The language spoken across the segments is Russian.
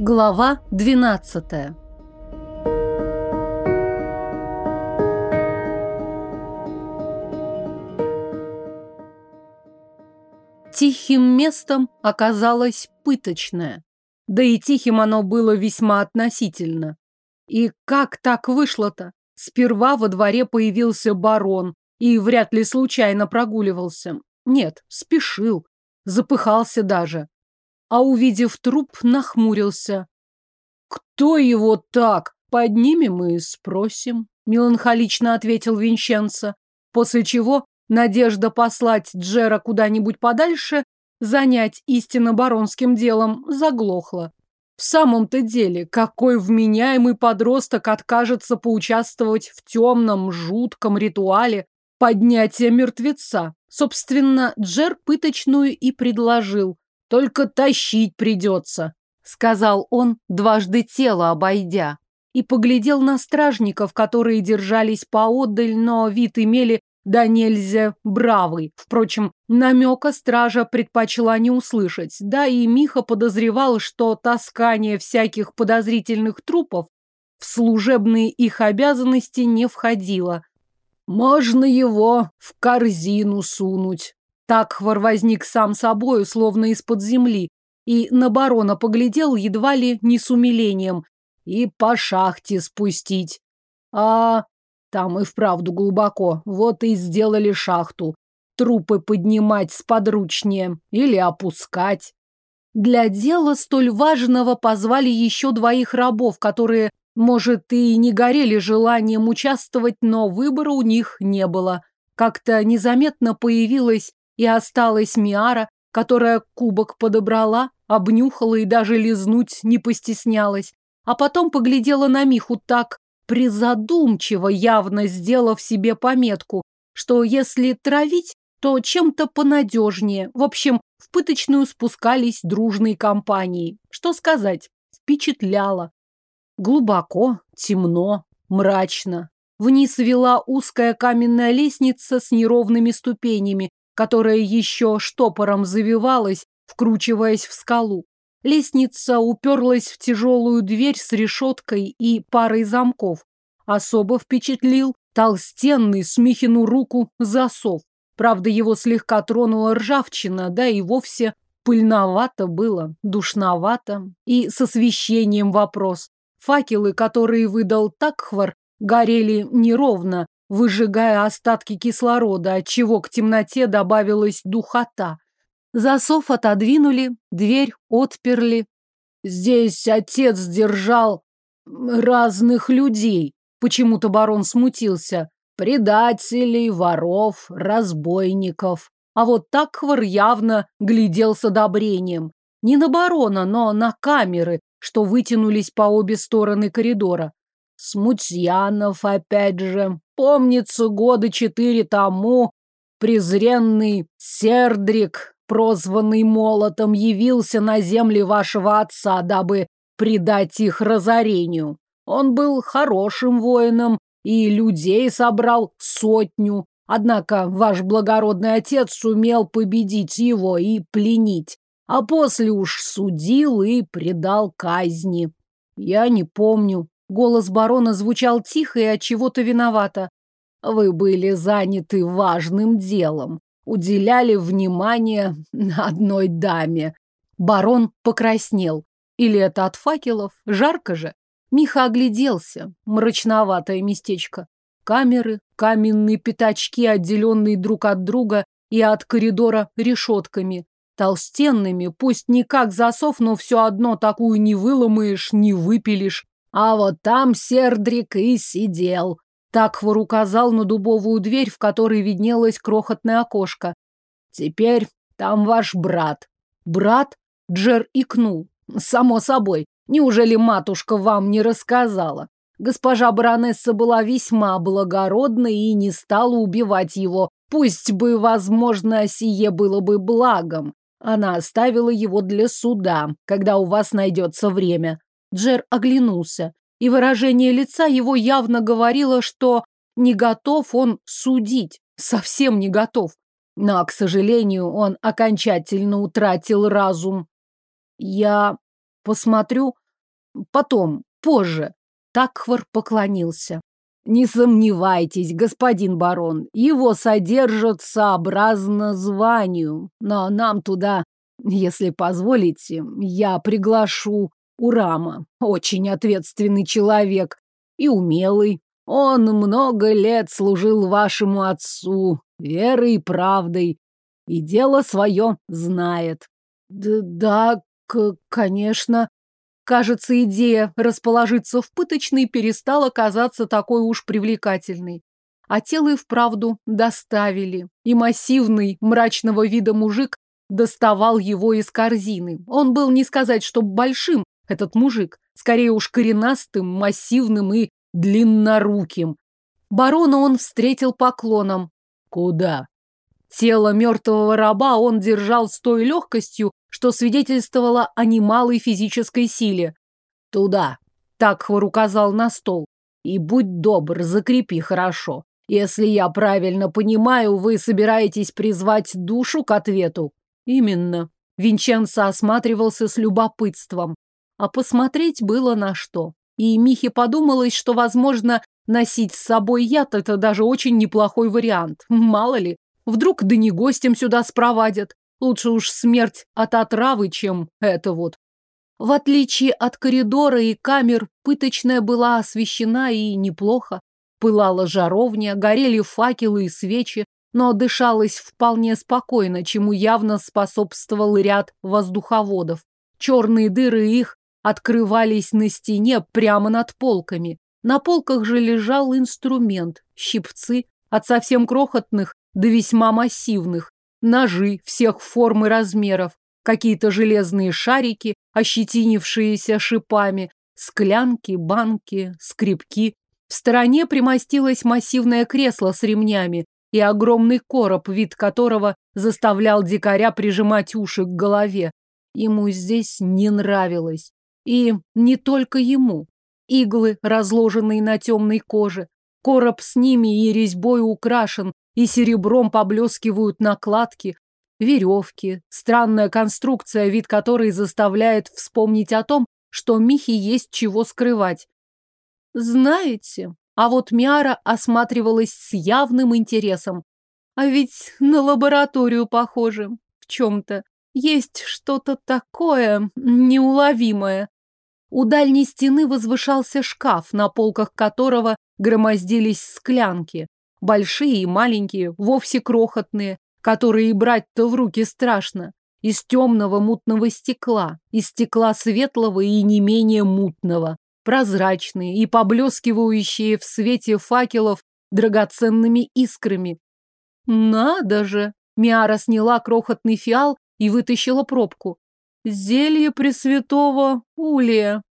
Глава 12 Тихим местом оказалось пыточное. Да и тихим оно было весьма относительно. И как так вышло-то? Сперва во дворе появился барон и вряд ли случайно прогуливался. Нет, спешил, запыхался даже а увидев труп, нахмурился. «Кто его так? Поднимем и спросим», — меланхолично ответил Винченцо, после чего надежда послать Джера куда-нибудь подальше, занять истинно баронским делом, заглохла. В самом-то деле, какой вменяемый подросток откажется поучаствовать в темном, жутком ритуале поднятия мертвеца? Собственно, Джер пыточную и предложил. Только тащить придется, сказал он, дважды тело обойдя, и поглядел на стражников, которые держались поодаль, но вид имели да нельзя бравый. Впрочем, намека стража предпочла не услышать, да и Миха подозревал, что таскание всяких подозрительных трупов в служебные их обязанности не входило. «Можно его в корзину сунуть», Такхвар возник сам собою, словно из-под земли, и на барона поглядел едва ли не с умилением. И по шахте спустить. А там и вправду глубоко. Вот и сделали шахту. Трупы поднимать сподручнее или опускать. Для дела столь важного позвали еще двоих рабов, которые, может, и не горели желанием участвовать, но выбора у них не было. Как-то незаметно появилась и осталась Миара, которая кубок подобрала, обнюхала и даже лизнуть не постеснялась. А потом поглядела на Миху так призадумчиво, явно сделав себе пометку, что если травить, то чем-то понадежнее. В общем, в пыточную спускались дружные компании. Что сказать, впечатляло. Глубоко, темно, мрачно. Вниз вела узкая каменная лестница с неровными ступенями, которая еще штопором завивалась, вкручиваясь в скалу. Лестница уперлась в тяжелую дверь с решеткой и парой замков. Особо впечатлил толстенный Смихину руку засов. Правда, его слегка тронула ржавчина, да и вовсе пыльновато было, душновато. И с освещением вопрос. Факелы, которые выдал Такхвар, горели неровно, выжигая остатки кислорода, отчего к темноте добавилась духота. Засов отодвинули, дверь отперли. Здесь отец держал разных людей. Почему-то барон смутился. Предателей, воров, разбойников. А вот Такхвар явно глядел с одобрением. Не на барона, но на камеры, что вытянулись по обе стороны коридора. Смутьянов, опять же. Помнится, года четыре тому презренный Сердрик, прозванный Молотом, явился на земли вашего отца, дабы предать их разорению. Он был хорошим воином и людей собрал сотню. Однако ваш благородный отец сумел победить его и пленить, а после уж судил и предал казни. Я не помню, Голос барона звучал тихо и от чего-то виновато. Вы были заняты важным делом, уделяли внимание одной даме. Барон покраснел. Или это от факелов? Жарко же. Миха огляделся. Мрачноватое местечко. Камеры, каменные пятачки, отделенные друг от друга и от коридора решетками. Толстенными, пусть не как засов, но все одно такую не выломаешь, не выпилишь. А вот там Сердрик и сидел. Такхвор указал на дубовую дверь, в которой виднелось крохотное окошко. Теперь там ваш брат. Брат? Джер икнул. Само собой. Неужели матушка вам не рассказала? Госпожа баронесса была весьма благородна и не стала убивать его. Пусть бы, возможно, сие было бы благом. Она оставила его для суда, когда у вас найдется время. Джер оглянулся, и выражение лица его явно говорило, что не готов он судить, совсем не готов. Но, к сожалению, он окончательно утратил разум. Я посмотрю, Потом, позже. Такхвар поклонился. Не сомневайтесь, господин барон, его содержат сообразно званию, но нам туда, если позволите, я приглашу Урама, очень ответственный человек и умелый. Он много лет служил вашему отцу верой и правдой, и дело свое знает. Д да, конечно, Кажется, идея расположиться в пыточной перестала казаться такой уж привлекательной. А тело и вправду доставили, и массивный, мрачного вида мужик доставал его из корзины. Он был не сказать, что большим, этот мужик, скорее уж коренастым, массивным и длинноруким. Барона он встретил поклоном. «Куда?» Тело мертвого раба он держал с той легкостью, что свидетельствовало о немалой физической силе. «Туда!» — Такхвар указал на стол. «И будь добр, закрепи хорошо. Если я правильно понимаю, вы собираетесь призвать душу к ответу?» «Именно». Винченцо осматривался с любопытством. А посмотреть было на что. И Михе подумалось, что, возможно, носить с собой яд – это даже очень неплохой вариант. Мало ли, Вдруг да не гостем сюда спровадят. Лучше уж смерть от отравы, чем это вот. В отличие от коридора и камер, пыточная была освещена и неплохо. Пылала жаровня, горели факелы и свечи, но дышалось вполне спокойно, чему явно способствовал ряд воздуховодов. Черные дыры их открывались на стене прямо над полками. На полках же лежал инструмент, щипцы, от совсем крохотных до весьма массивных, ножи всех форм и размеров, какие-то железные шарики, ощетинившиеся шипами, склянки, банки, скребки. В стороне примостилось массивное кресло с ремнями и огромный короб, вид которого заставлял дикаря прижимать уши к голове. Ему здесь не нравилось. И не только ему. Иглы, разложенные на темной коже. Короб с ними и резьбой украшен, и серебром поблескивают накладки, веревки, странная конструкция, вид которой заставляет вспомнить о том, что Михе есть чего скрывать. Знаете, а вот Миара осматривалась с явным интересом. А ведь на лабораторию похоже в чем-то. Есть что-то такое неуловимое. У дальней стены возвышался шкаф, на полках которого громоздились склянки. Большие и маленькие, вовсе крохотные, которые брать-то в руки страшно. Из темного мутного стекла, из стекла светлого и не менее мутного. Прозрачные и поблескивающие в свете факелов драгоценными искрами. Надо же! Миара сняла крохотный фиал и вытащила пробку. Зелье Пресвятого Улия.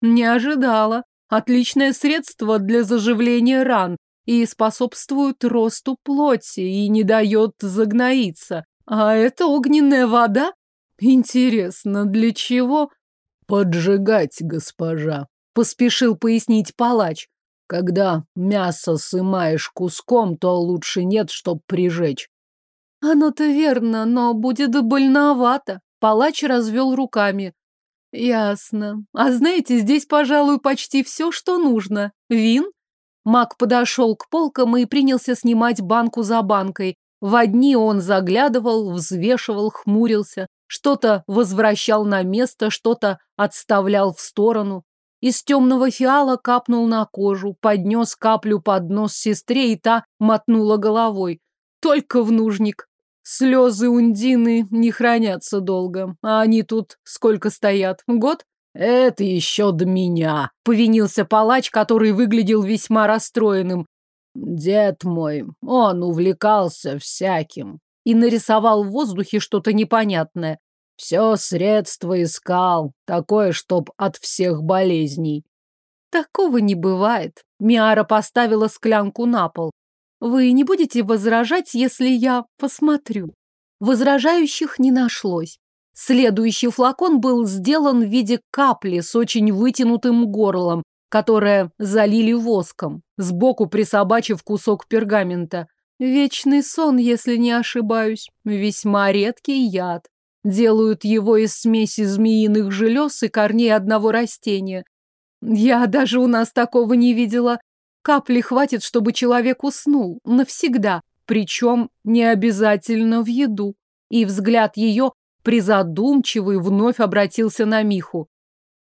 Не ожидала. Отличное средство для заживления ран, и способствует росту плоти и не дает загноиться. А это огненная вода? Интересно, для чего? Поджигать, госпожа, поспешил пояснить палач. Когда мясо сымаешь куском, то лучше нет, чтоб прижечь. Оно-то верно, но будет больновато. Палач развел руками. Ясно. А знаете, здесь, пожалуй, почти все, что нужно. Вин, Маг подошел к полкам и принялся снимать банку за банкой. В одни он заглядывал, взвешивал, хмурился, что-то возвращал на место, что-то отставлял в сторону. Из темного фиала капнул на кожу, поднес каплю под нос сестре, и та мотнула головой. Только в нужник. Слезы Ундины не хранятся долго, а они тут сколько стоят? Год? «Это еще до меня», — повинился палач, который выглядел весьма расстроенным. «Дед мой, он увлекался всяким» и нарисовал в воздухе что-то непонятное. Все средство искал, такое, чтоб от всех болезней. Такого не бывает. Миара поставила склянку на пол. Вы не будете возражать, если я посмотрю? Возражающих не нашлось. Следующий флакон был сделан в виде капли с очень вытянутым горлом, которое залили воском, сбоку присобачив кусок пергамента. Вечный сон, если не ошибаюсь. Весьма редкий яд. Делают его из смеси змеиных желез и корней одного растения. Я даже у нас такого не видела. Капли хватит, чтобы человек уснул. Навсегда. Причем не обязательно в еду. И взгляд ее, призадумчивый, вновь обратился на Миху.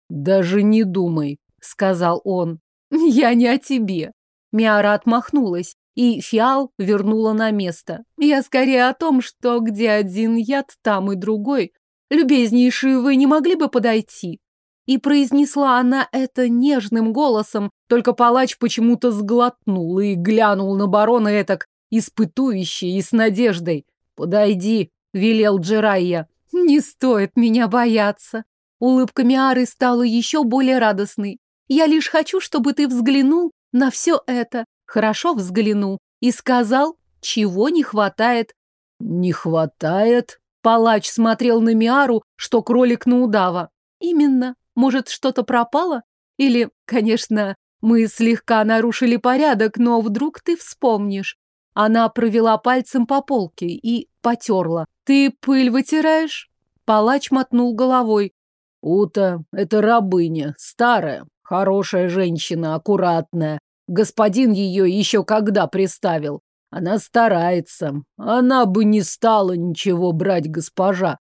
«Даже не думай», — сказал он. «Я не о тебе». Миара отмахнулась, и фиал вернула на место. «Я скорее о том, что где один яд, там и другой. Любезнейшие, вы не могли бы подойти?» И произнесла она это нежным голосом, только палач почему-то сглотнул и глянул на барона этак испытующе и с надеждой. «Подойди», — велел Джерайя. «Не стоит меня бояться». Улыбка Миары стала еще более радостной. «Я лишь хочу, чтобы ты взглянул на все это, хорошо взглянул и сказал, чего не хватает». «Не хватает?» Палач смотрел на Миару, что кролик на удава. «Именно. Может, что-то пропало? Или, конечно, мы слегка нарушили порядок, но вдруг ты вспомнишь. Она провела пальцем по полке и потерла. Ты пыль вытираешь? Палач мотнул головой. Ута — это рабыня, старая, хорошая женщина, аккуратная. Господин ее еще когда приставил. Она старается. Она бы не стала ничего брать, госпожа.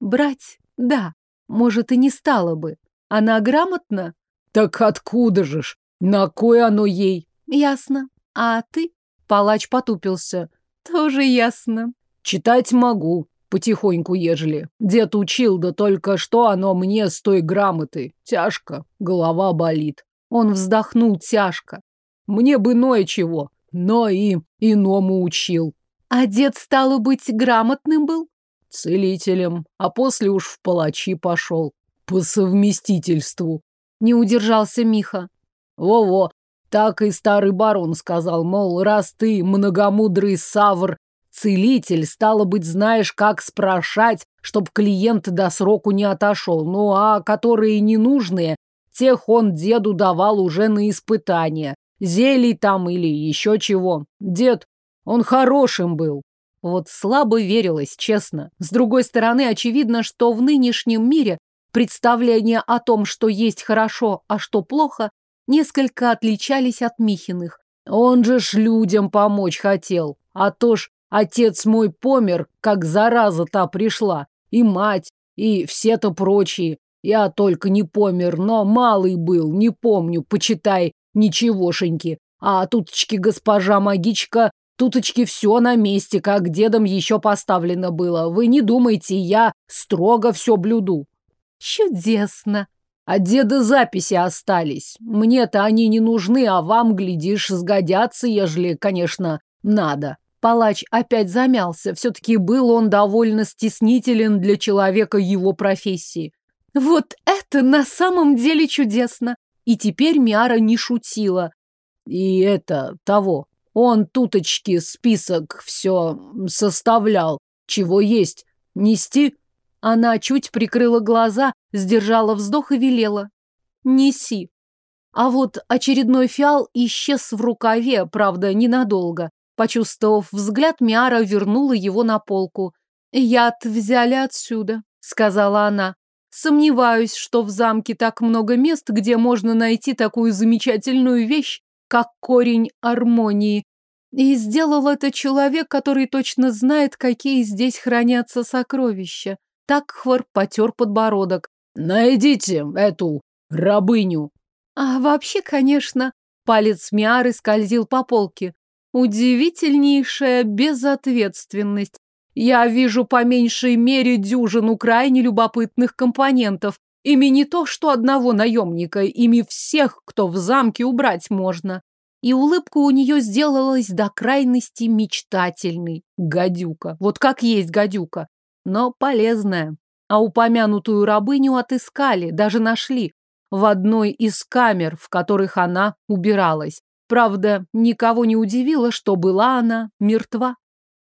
Брать? Да. Может, и не стала бы. Она грамотна? Так откуда же ж? На кой оно ей? Ясно. А ты? Палач потупился. Тоже ясно. Читать могу, потихоньку ежели. Дед учил, да только что оно мне с той грамоты. Тяжко, голова болит. Он вздохнул тяжко. Мне бы ное чего, но и иному учил. А дед, стало быть, грамотным был? Целителем, а после уж в палачи пошел. По совместительству. Не удержался Миха. Во-во, так и старый барон сказал, мол, раз ты многомудрый савр, целитель, стало быть, знаешь, как спрашать, чтоб клиент до сроку не отошел. Ну, а которые ненужные, тех он деду давал уже на испытание. Зелий там или еще чего. Дед, он хорошим был. Вот слабо верилось, честно. С другой стороны, очевидно, что в нынешнем мире Представления о том, что есть хорошо, а что плохо, несколько отличались от Михиных. Он же ж людям помочь хотел. А то ж отец мой помер, как зараза та пришла. И мать, и все-то прочие. Я только не помер, но малый был, не помню, почитай, ничегошеньки. А туточки госпожа магичка, туточки все на месте, как дедом еще поставлено было. Вы не думайте, я строго все блюду. Чудесно. А деда записи остались. Мне-то они не нужны, а вам, глядишь, сгодятся, ежели, конечно, надо. Палач опять замялся. Все-таки был он довольно стеснителен для человека его профессии. Вот это на самом деле чудесно. И теперь Миара не шутила. И это того. Он туточки список все составлял. Чего есть? Нести? Она чуть прикрыла глаза, сдержала вздох и велела. «Неси». А вот очередной фиал исчез в рукаве, правда, ненадолго. Почувствовав взгляд, Миара вернула его на полку. «Яд взяли отсюда», — сказала она. «Сомневаюсь, что в замке так много мест, где можно найти такую замечательную вещь, как корень армонии. И сделал это человек, который точно знает, какие здесь хранятся сокровища. Такхвар потер подбородок. «Найдите эту рабыню!» А вообще, конечно, палец Миары скользил по полке. Удивительнейшая безответственность. Я вижу по меньшей мере дюжину крайне любопытных компонентов. Ими не то, что одного наемника, ими всех, кто в замке убрать можно. И улыбка у нее сделалась до крайности мечтательной. Гадюка. Вот как есть гадюка но полезная. А упомянутую рабыню отыскали, даже нашли. В одной из камер, в которых она убиралась. Правда, никого не удивило, что была она мертва.